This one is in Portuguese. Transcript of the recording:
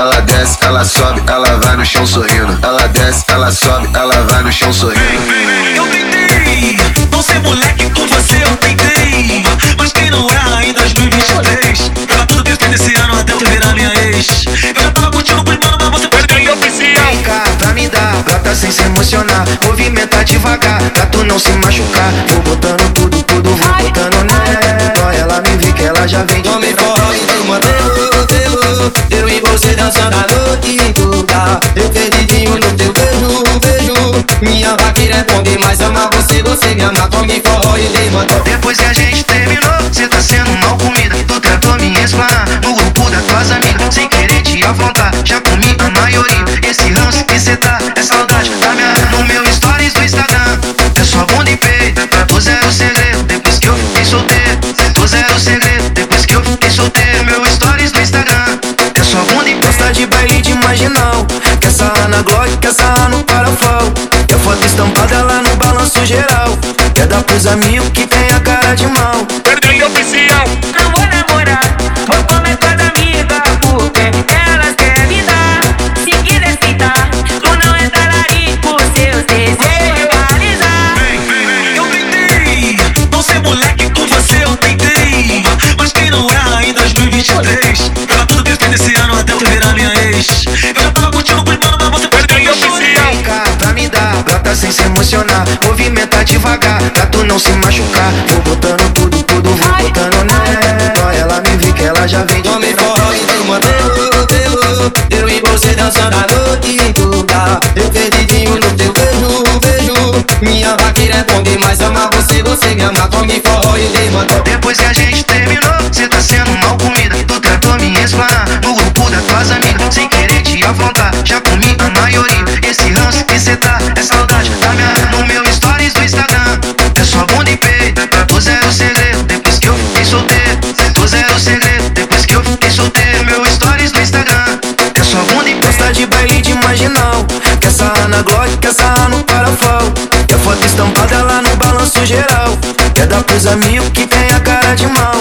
Ela desce, ela sobe, ela vai no chão sorrindo. Ela desce, ela sobe, ela vai no chão sorrindo. Eu tentei não ser moleque com você, eu tentei. Mas quem não erra ainda em 2023? Era tudo que eu fiz nesse ano até tu virar minha ex. Eu já tava curtindo com mano, mas você foi bem oficial. Vem cá pra me dar, brota sem se emocionar. Movimenta devagar, pra tu não se machucar. Vou botando tudo, tudo, vou botando dançando a noite toda Eu perdidinho no teu beijo, beijo Minha vaqueira é bom demais, ama você, você me ama Tome forró e dei uma deu Depois que a gente terminou, cê tá sendo mal comida. Tu tentou me explanar no grupo das tuas amigas. Sem querer te afrontar, já comi estampada lá no balanço geral. Quer dar pros amigos que tem a cara de mal. Sem se emocionar. Movimenta devagar, pra tu não se machucar. Vou botando tudo, tudo, vou botando nela. Ela me vê que ela já vem de Tome forró e deu, deu Eu e você dançando a noite toda Eu perdidinho no teu beijo, beijo Minha vaqueira é bom demais, ama você, você me ama Tome forró e uma deu Depois que a gente terminou, cê tá sendo mal comida. Tu tentou me explanar no grupo das tuas amigas. Sem querer te afrontar, já comi geral. Quer dar pros amigos que tem a cara de mal.